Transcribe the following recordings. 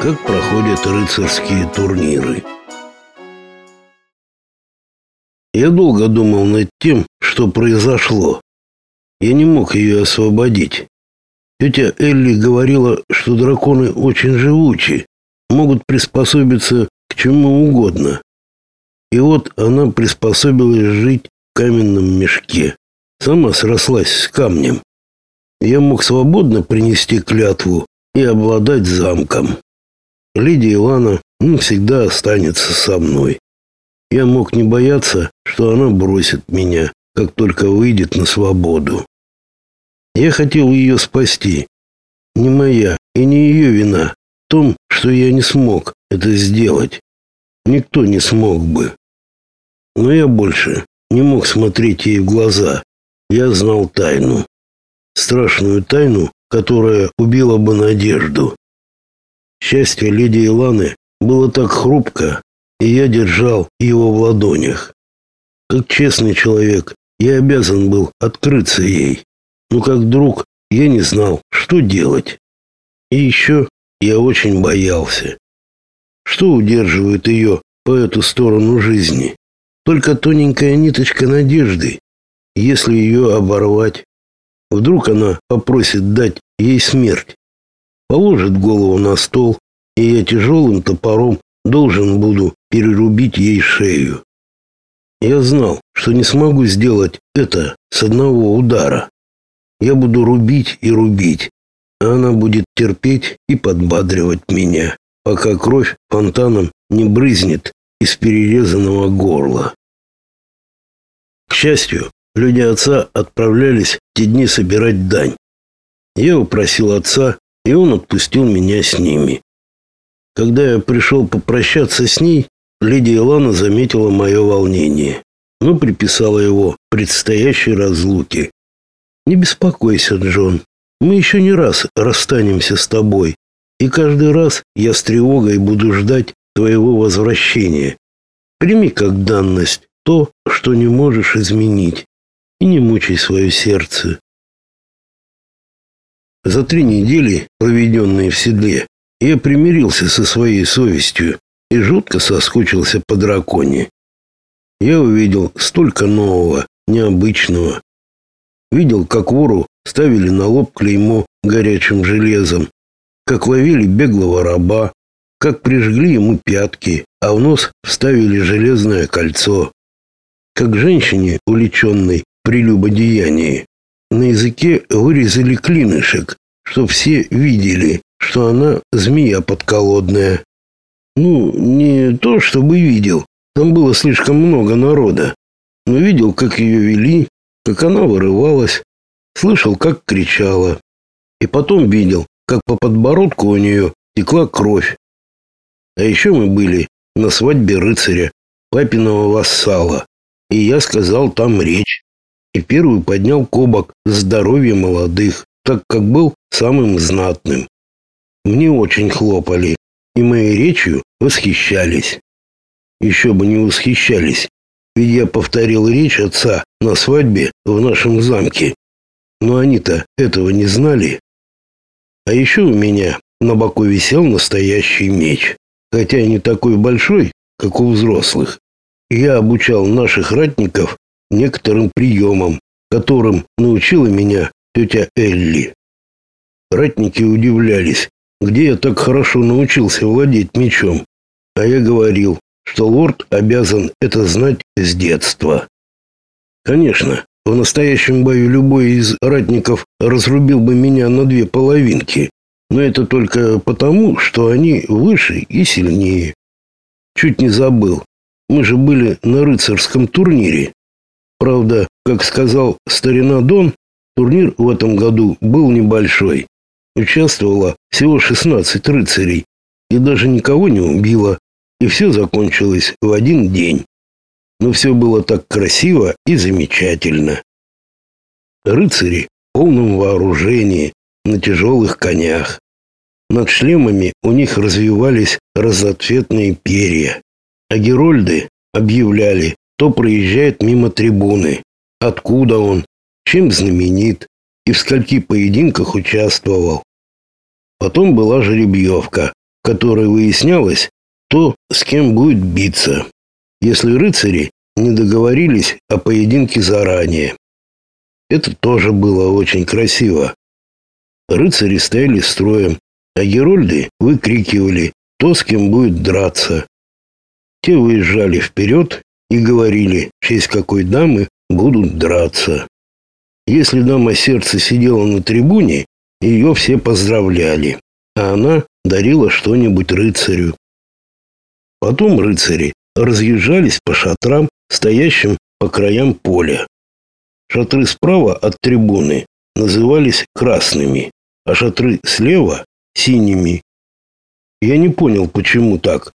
как проходят рыцарские турниры. Я долго думал над тем, что произошло. Я не мог ее освободить. Тетя Элли говорила, что драконы очень живучи, могут приспособиться к чему угодно. И вот она приспособилась жить в каменном мешке. Сама срослась с камнем. Я мог свободно принести клятву и обладать замком. Леди Ивана всегда останется со мной. Я мог не бояться, что она бросит меня, как только выйдет на свободу. Я хотел ее спасти. Не моя и не ее вина в том, что я не смог это сделать. Никто не смог бы. Но я больше не мог смотреть ей в глаза. Я знал тайну. Страшную тайну, которая убила бы надежду. Счастье леди Иланы было так хрупко, и я держал его в ладонях. Как честный человек, я обязан был открыться ей. Но как друг я не знал, что делать. И еще я очень боялся. Что удерживает ее по эту сторону жизни? Только тоненькая ниточка надежды. Если ее оборвать, вдруг она попросит дать ей смерть положит голову на стол, и я тяжелым топором должен буду перерубить ей шею. Я знал, что не смогу сделать это с одного удара. Я буду рубить и рубить, а она будет терпеть и подбадривать меня, пока кровь фонтаном не брызнет из перерезанного горла. К счастью, люди отца отправлялись в те дни собирать дань. Я упросил отца и он отпустил меня с ними. Когда я пришел попрощаться с ней, леди Илана заметила мое волнение, но приписала его предстоящей разлуке. «Не беспокойся, Джон, мы еще не раз расстанемся с тобой, и каждый раз я с тревогой буду ждать твоего возвращения. Прими как данность то, что не можешь изменить, и не мучай свое сердце. За три недели, проведенные в седле, я примирился со своей совестью и жутко соскучился по драконе. Я увидел столько нового, необычного. Видел, как вору ставили на лоб клеймо горячим железом, как ловили беглого раба, как прижгли ему пятки, а в нос вставили железное кольцо. Как женщине, уличенной прелюбодеянии, на языке вырезали клинышек, чтоб все видели, что она змея подколодная. Ну, не то, чтобы видел, там было слишком много народа, но видел, как ее вели, как она вырывалась, слышал, как кричала. И потом видел, как по подбородку у нее текла кровь. А еще мы были на свадьбе рыцаря, папиного вассала, и я сказал там речь и первый поднял кубок здоровья молодых, так как был самым знатным. Мне очень хлопали, и моей речью восхищались. Еще бы не восхищались, ведь я повторил речь отца на свадьбе в нашем замке. Но они-то этого не знали. А еще у меня на боку висел настоящий меч, хотя не такой большой, как у взрослых. Я обучал наших ратников некоторым приемам, которым научила меня тетя Элли. Ратники удивлялись, где я так хорошо научился владеть мечом, а я говорил, что лорд обязан это знать с детства. Конечно, в настоящем бою любой из ратников разрубил бы меня на две половинки, но это только потому, что они выше и сильнее. Чуть не забыл. Мы же были на рыцарском турнире. Правда, как сказал старина Дон, турнир в этом году был небольшой. Участвовало всего 16 рыцарей и даже никого не убило, и все закончилось в один день. Но все было так красиво и замечательно. Рыцари в полном вооружении, на тяжелых конях. Над шлемами у них развивались разноцветные перья, а герольды объявляли кто проезжает мимо трибуны, откуда он, чем знаменит и в скольки поединках участвовал. Потом была жеребьевка, в которой выяснялось, то с кем будет биться, если рыцари не договорились о поединке заранее. Это тоже было очень красиво. Рыцари стояли строем, а герольды выкрикивали, кто с кем будет драться. Те выезжали вперед и говорили, в честь какой дамы будут драться. Если дама сердца сидела на трибуне, ее все поздравляли, а она дарила что-нибудь рыцарю. Потом рыцари разъезжались по шатрам, стоящим по краям поля. Шатры справа от трибуны назывались красными, а шатры слева — синими. Я не понял, почему так.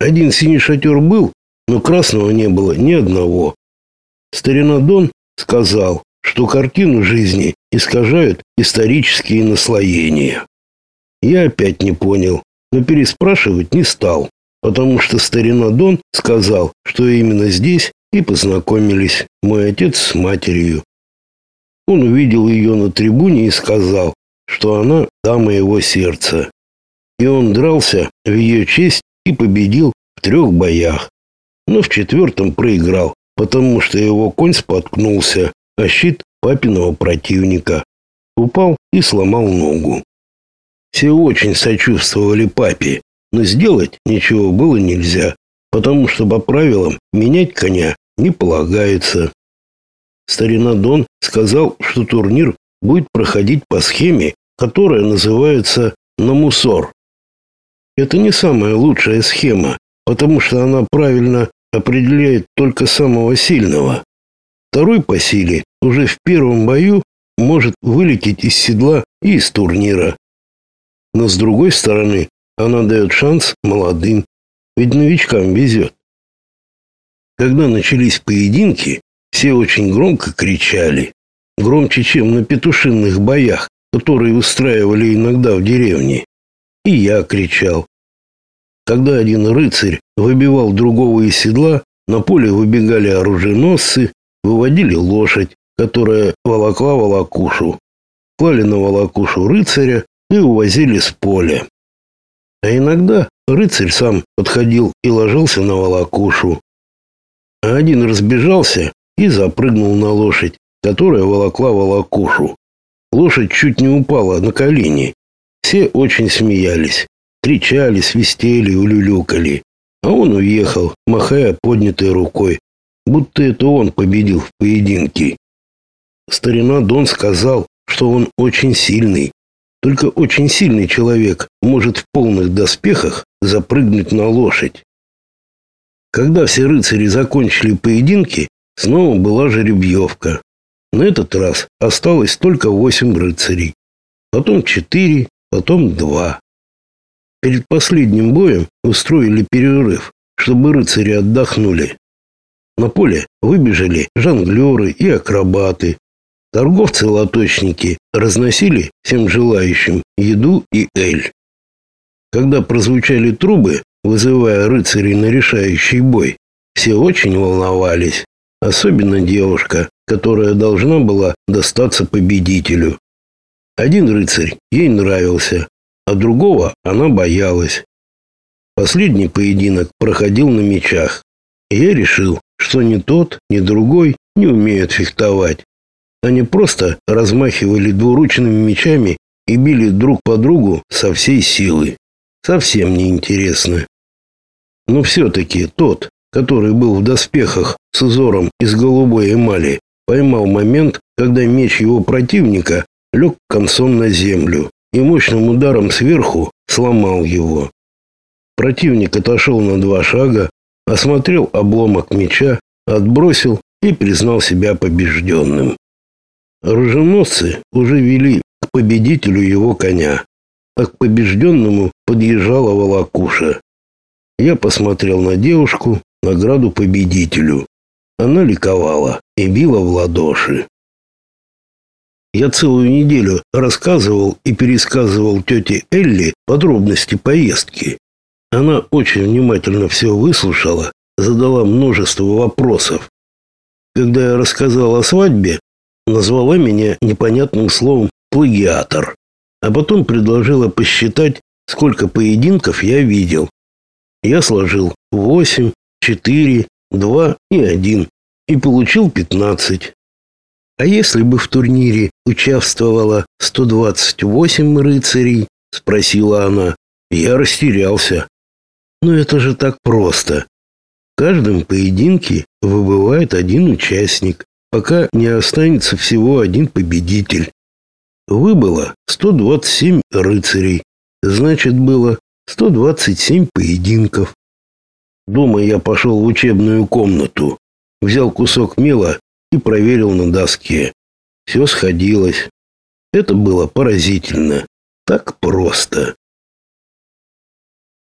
Один синий шатер был, но красного не было ни одного. Старина Дон сказал, что картину жизни искажают исторические наслоения. Я опять не понял, но переспрашивать не стал, потому что старина Дон сказал, что именно здесь и познакомились мой отец с матерью. Он увидел ее на трибуне и сказал, что она дама его сердца. И он дрался в ее честь и победил в трех боях. Но в четвертом проиграл, потому что его конь споткнулся о щит папиного противника. Упал и сломал ногу. Все очень сочувствовали папе, но сделать ничего было нельзя, потому что по правилам менять коня не полагается. Старина Дон сказал, что турнир будет проходить по схеме, которая называется «намусор». Это не самая лучшая схема, потому что она правильно определяет только самого сильного. Второй по силе уже в первом бою может вылететь из седла и из турнира. Но с другой стороны, она дает шанс молодым, ведь новичкам везет. Когда начались поединки, все очень громко кричали, громче, чем на петушинных боях, которые устраивали иногда в деревне. И я кричал. Когда один рыцарь выбивал другого из седла, на поле выбегали оруженосцы, выводили лошадь, которая волокла волокушу, клали на волокушу рыцаря и увозили с поля. А иногда рыцарь сам подходил и ложился на волокушу. А один разбежался и запрыгнул на лошадь, которая волокла волокушу. Лошадь чуть не упала на колени. Все очень смеялись, кричали, свистели, улюлюкали. А он уехал, махая поднятой рукой, будто это он победил в поединке. Старина Дон сказал, что он очень сильный. Только очень сильный человек может в полных доспехах запрыгнуть на лошадь. Когда все рыцари закончили поединки, снова была жеребьевка. На этот раз осталось только восемь рыцарей. Потом четыре, потом два. Перед последним боем устроили перерыв, чтобы рыцари отдохнули. На поле выбежали жонглеры и акробаты. Торговцы-лоточники разносили всем желающим еду и эль. Когда прозвучали трубы, вызывая рыцарей на решающий бой, все очень волновались, особенно девушка, которая должна была достаться победителю. Один рыцарь ей нравился, а другого она боялась. Последний поединок проходил на мечах, и я решил, что ни тот, ни другой не умеют фехтовать. Они просто размахивали двуручными мечами и били друг по другу со всей силы. Совсем неинтересно. Но все-таки тот, который был в доспехах с узором из голубой эмали, поймал момент, когда меч его противника лег концом на землю и мощным ударом сверху сломал его. Противник отошел на два шага, осмотрел обломок меча, отбросил и признал себя побежденным. Оруженосцы уже вели к победителю его коня, а к побежденному подъезжала волокуша. Я посмотрел на девушку, награду победителю. Она ликовала и била в ладоши. Я целую неделю рассказывал и пересказывал тете Элли подробности поездки. Она очень внимательно все выслушала, задала множество вопросов. Когда я рассказал о свадьбе, назвала меня непонятным словом «плагиатор», а потом предложила посчитать, сколько поединков я видел. Я сложил восемь, четыре, два и один и получил пятнадцать. А если бы в турнире участвовало 128 рыцарей, спросила она. Я растерялся. Но это же так просто. В каждом поединке выбывает один участник, пока не останется всего один победитель. Выбыло 127 рыцарей, значит было 127 поединков. Дома я пошел в учебную комнату, взял кусок мела и проверил на доске. Все сходилось. Это было поразительно. Так просто.